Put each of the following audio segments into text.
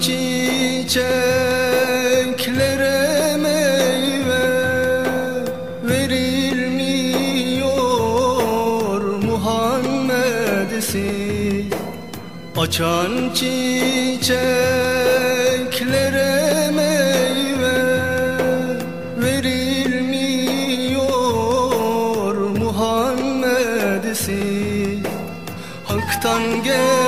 çiçeklere meyve verilmiyor Muhammed'siz Açan çiçeklere meyve verilmiyor Muhammed'siz Hak'tan gelen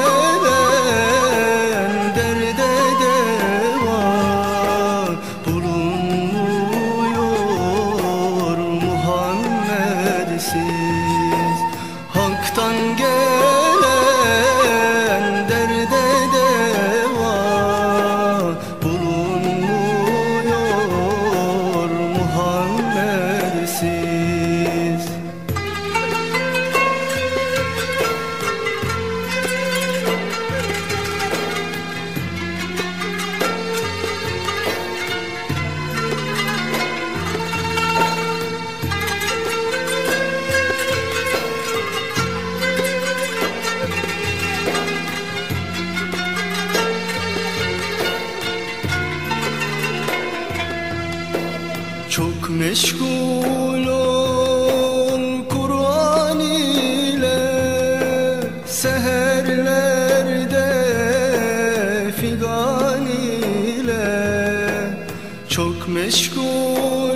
Çok meşgul ol Kur'an ile Seherlerde figan ile. Çok meşgul